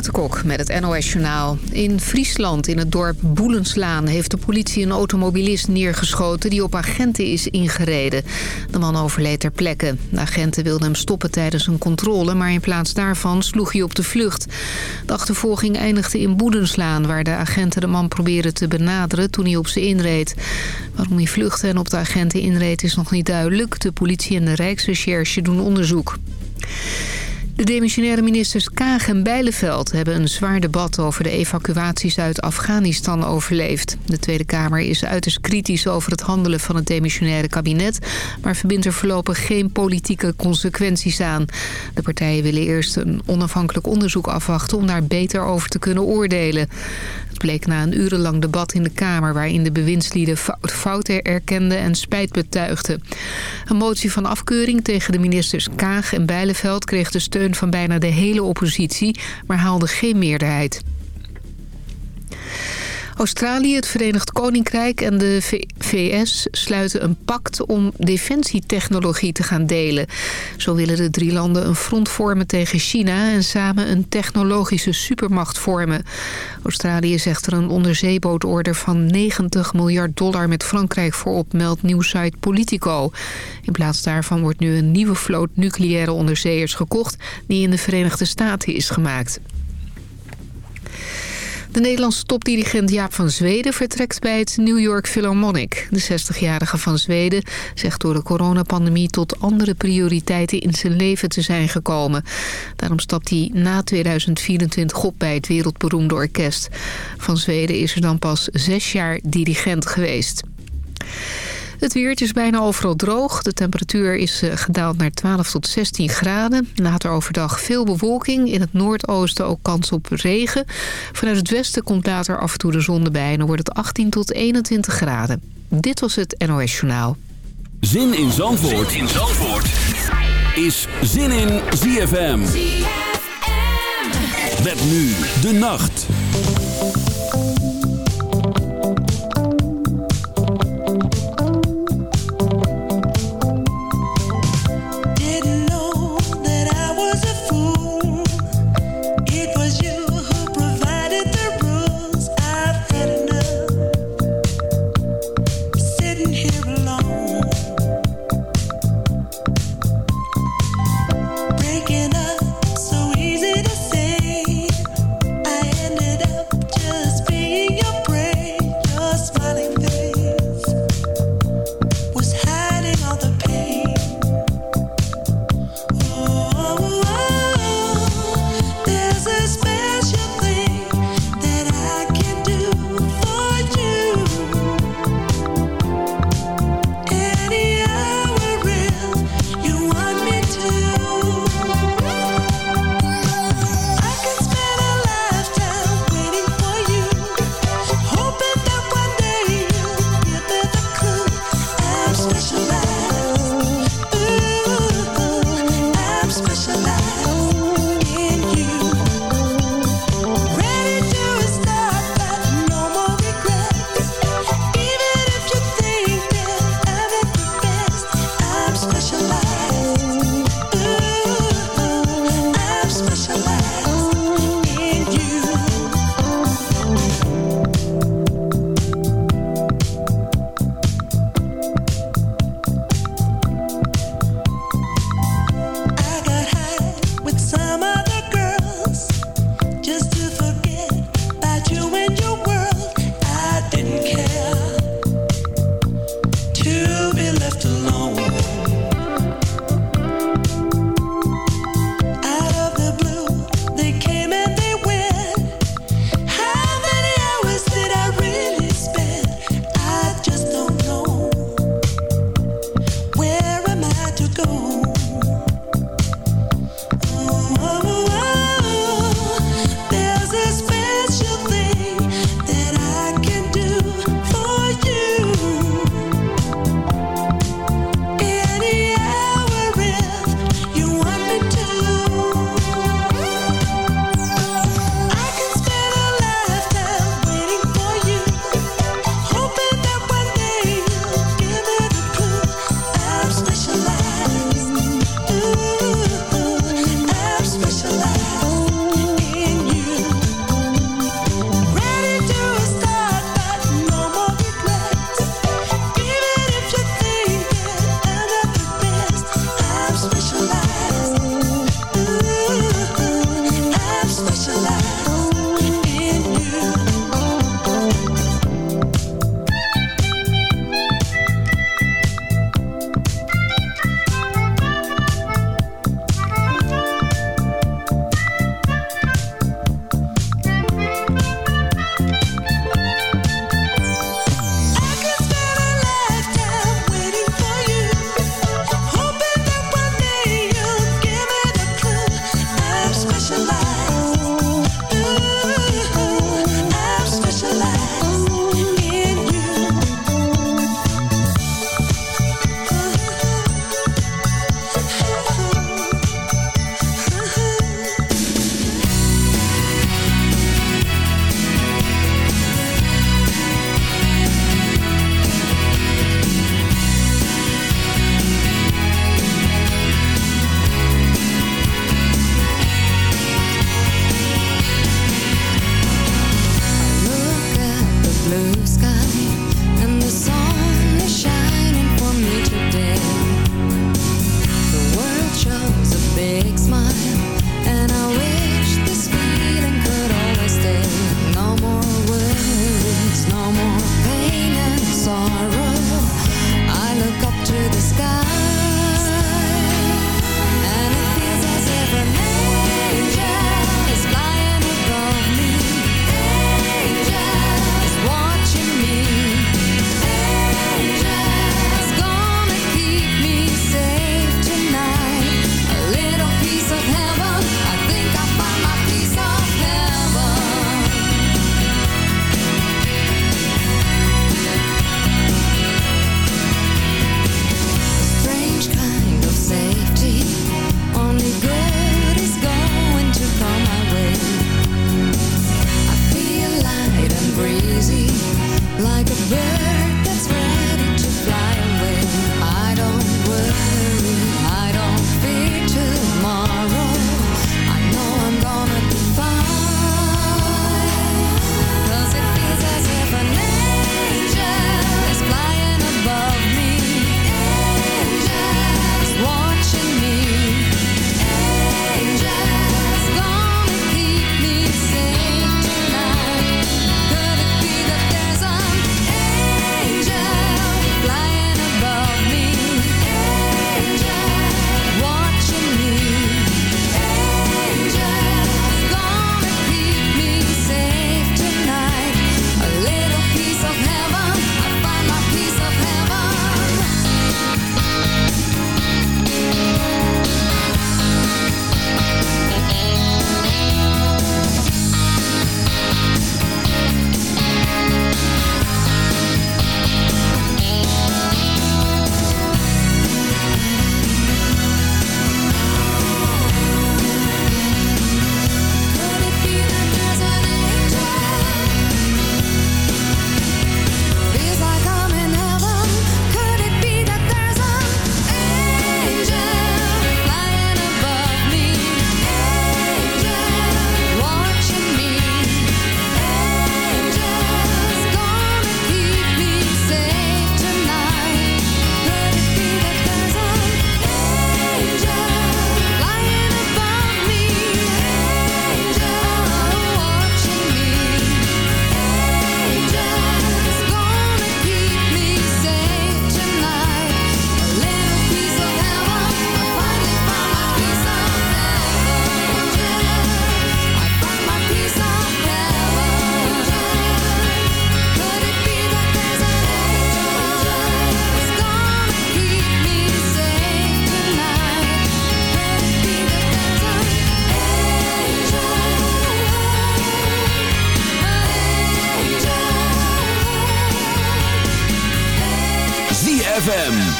Renate met het NOS Journaal. In Friesland, in het dorp Boelenslaan... heeft de politie een automobilist neergeschoten... die op agenten is ingereden. De man overleed ter plekke. De agenten wilden hem stoppen tijdens een controle... maar in plaats daarvan sloeg hij op de vlucht. De achtervolging eindigde in Boelenslaan... waar de agenten de man probeerden te benaderen toen hij op ze inreed. Waarom hij vluchtte en op de agenten inreed is nog niet duidelijk. De politie en de Rijksrecherche doen onderzoek. De demissionaire ministers Kaag en Bijleveld hebben een zwaar debat over de evacuaties uit Afghanistan overleefd. De Tweede Kamer is uiterst kritisch over het handelen van het demissionaire kabinet, maar verbindt er voorlopig geen politieke consequenties aan. De partijen willen eerst een onafhankelijk onderzoek afwachten om daar beter over te kunnen oordelen bleek na een urenlang debat in de Kamer... waarin de bewindslieden fouten erkenden en spijt betuigden. Een motie van afkeuring tegen de ministers Kaag en Bijleveld... kreeg de steun van bijna de hele oppositie, maar haalde geen meerderheid. Australië, het Verenigd Koninkrijk en de VS sluiten een pact om defensietechnologie te gaan delen. Zo willen de drie landen een front vormen tegen China en samen een technologische supermacht vormen. Australië zegt er een onderzeebootorder van 90 miljard dollar met Frankrijk voor op, meldt nieuwsite Politico. In plaats daarvan wordt nu een nieuwe vloot nucleaire onderzeeërs gekocht die in de Verenigde Staten is gemaakt. De Nederlandse topdirigent Jaap van Zweden vertrekt bij het New York Philharmonic. De 60-jarige van Zweden zegt door de coronapandemie tot andere prioriteiten in zijn leven te zijn gekomen. Daarom stapt hij na 2024 op bij het wereldberoemde orkest. Van Zweden is er dan pas zes jaar dirigent geweest. Het weer is bijna overal droog. De temperatuur is eh, gedaald naar 12 tot 16 graden. Later overdag veel bewolking. In het noordoosten ook kans op regen. Vanuit het westen komt later af en toe de zon erbij. En dan wordt het 18 tot 21 graden. Dit was het NOS Journaal. Zin in Zandvoort, zin in Zandvoort. is Zin in ZFM. ZFM. Met nu de nacht.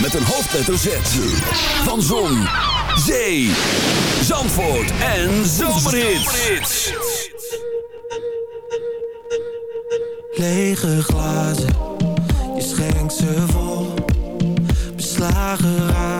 met een hoofdletter Z. Van Zon, Zee, Zandvoort en zomerits. Lege glazen, je schenkt ze vol. Beslagen raar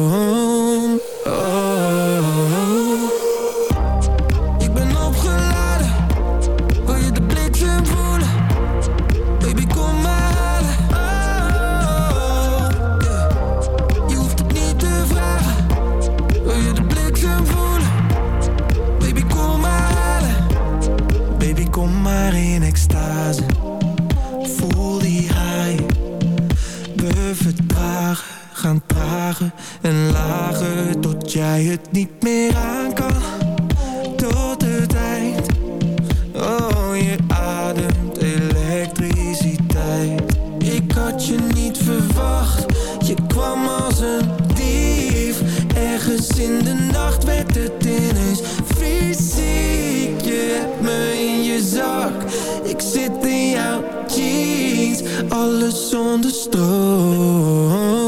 me in je zak. Ik zit in jouw jeans, alles zonder stroom.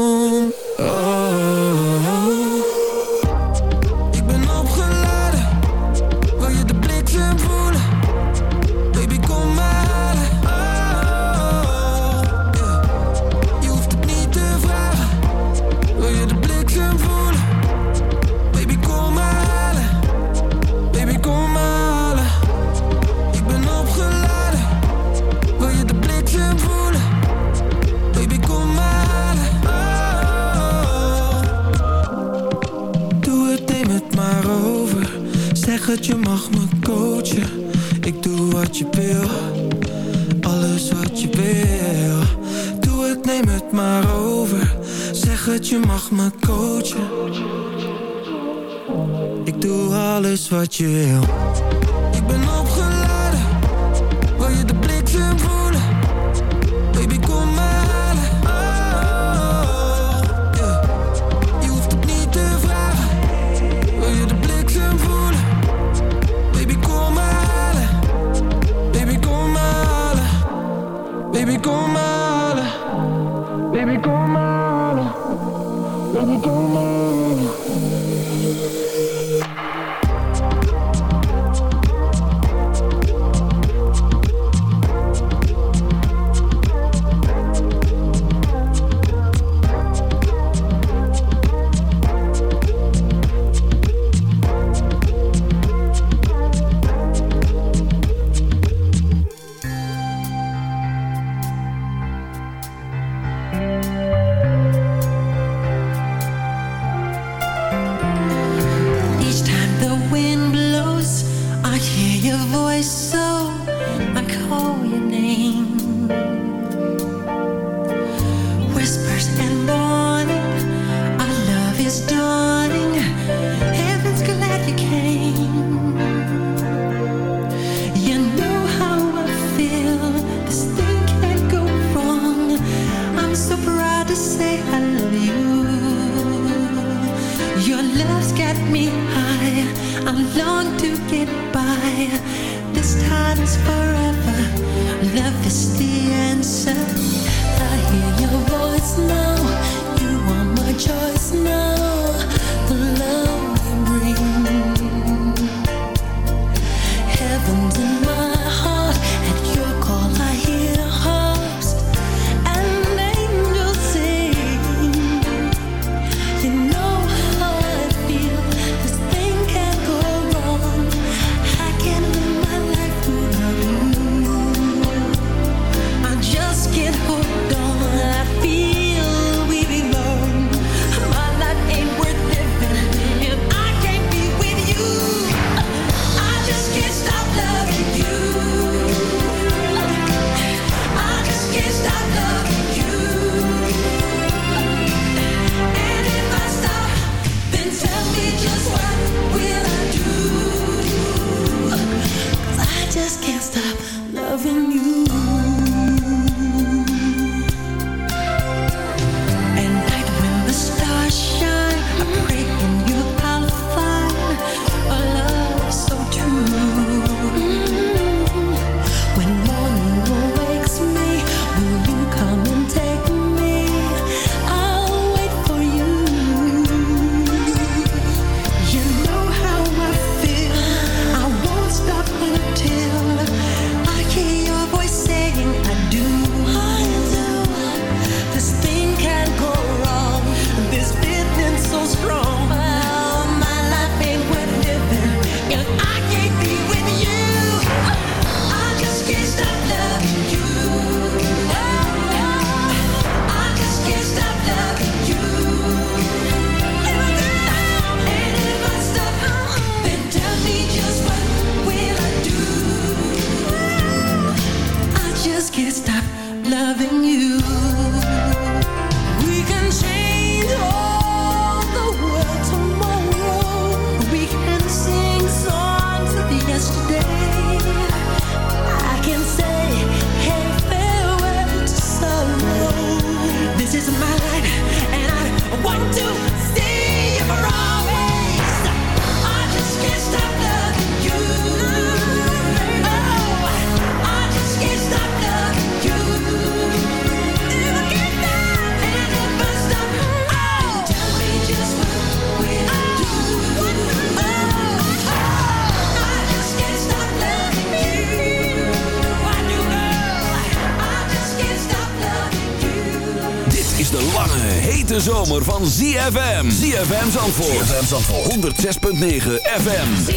Zomer van ZFM. ZFM Zandvoort. ZFM Zandvoort. 106.9 FM.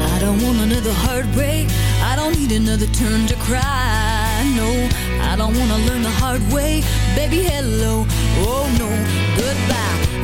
I don't want another heartbreak. I don't need another turn to cry. No, I don't want to learn the hard way. Baby, hello. Oh, no, goodbye.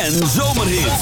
En zomerhits.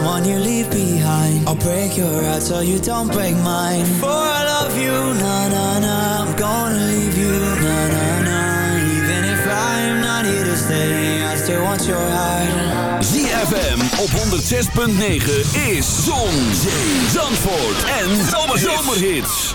someone you leave behind. I'll break your heart so you don't break mine. For I love you, na na na I'm gonna leave you, na na na Even if I'm not here to stay I still want your heart. ZFM op 106.9 is Zon, Zee, Zandvoort en Zomerhits.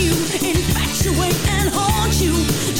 you, infatuate and haunt you?